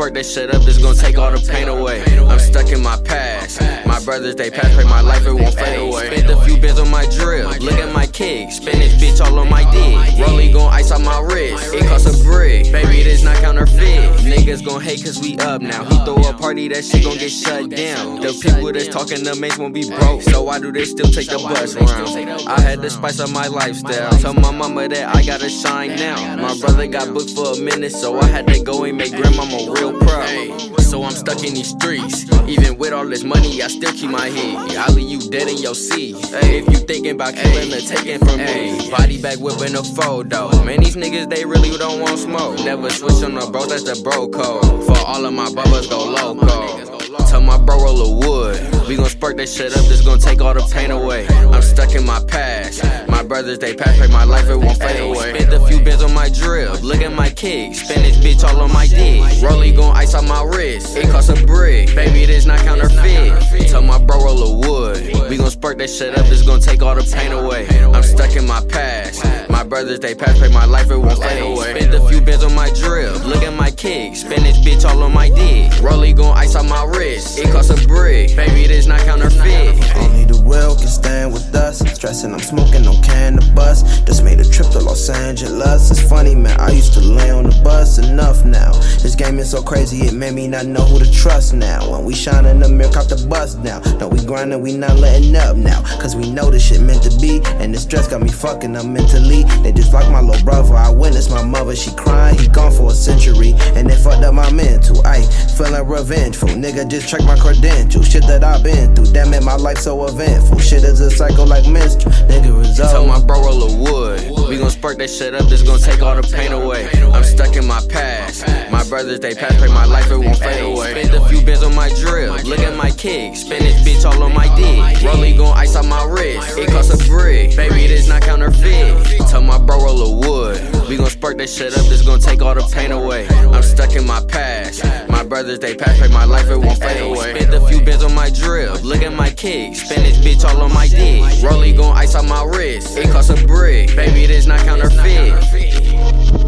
spark that shit up, it's gon' take all the pain away. I'm stuck in my past. My brothers, they pass, pray my life, it won't fade away. Spent a few bins on my drill. Look at my kick. Spin this bitch all on my dick. Rollie gon' ice on my wrist. It cost a brick. Baby, this not counterfeit. Niggas gon' hate cause we up now. He throw a party, that shit gon' get shut down. The people that's talking the mates won't be broke. So why do they still take the bus round? I had the spice of my lifestyle. Tell my mama that I gotta shine now. My brother got booked for a minute, so I had to go and make grandmama real proud. So I'm stuck in these streets. Even with all this money, I still keep my head. I leave you dead in your seat. If you thinking about killing or taking from me, body bag whipping a photo. Man, these niggas, they really don't want smoke. Never switch on the bros, that's the bro code. For all of my bubbas, go loco. Tell my bro roll a wood. We gon' spark that shit up, this gon' take all the pain away. I'm stuck in my past. My brothers, they pass, pray my life, it won't fade away. Spent a few bins on my drill. Look at my kick. Spin this bitch all on my dick. Rollie gon' ice on my wrist. It cost a brick. Baby, this not counterfeit. Tell my bro roll a wood. We gon' spark that shit up, this gon' take all the pain away. I'm stuck in my past. My brothers, they pass, pray my life, it won't fade away. Spent a few bins on my drill. Look at my kick. Spin this bitch all on my dick. Rollie gon' ice on my wrist. It cost a brick. Baby, this not counterfeit. Only the will can stand with us. Stressing, I'm smoking Funny, man. I used to lay on the bus. Enough now. This game is so crazy, it made me not know who to trust now. When we shine in the mirror, cop the bus now. No, we grinding, we not letting up now. Cause we know this shit meant to be. And the stress got me fucking up mentally. They just blocked my little brother. I witnessed my mother, she crying. He gone for a century. And they fucked up my mental. I feeling revengeful. Nigga, just check my credentials. Shit that I've been through. Damn it, my life so eventful. Shit is a cycle like menstrual. Nigga, it's Tell my bro roll a wood. We gon' spark that shit up, this gon' take all the pain away. I'm stuck in my past. My brothers, they pass, pray my life, it won't fade away. Spent a few bins on my drill. Look at my kick. Spin this bitch all on my dick. Rollie gon' ice on my wrist. It cost a brick. Baby, this not counterfeit. Tell my bro roll a wood. We gon' spark that shit up, this gon' take all the pain away. I'm stuck in my past. My brothers, they pass, pray my life, it won't fade away. Spent a few bins on my drill. Look at my kick. Spin this bitch all on my dick. Rollie gon' ice on my wrist. It cost a brick. Baby, this not counterfeit.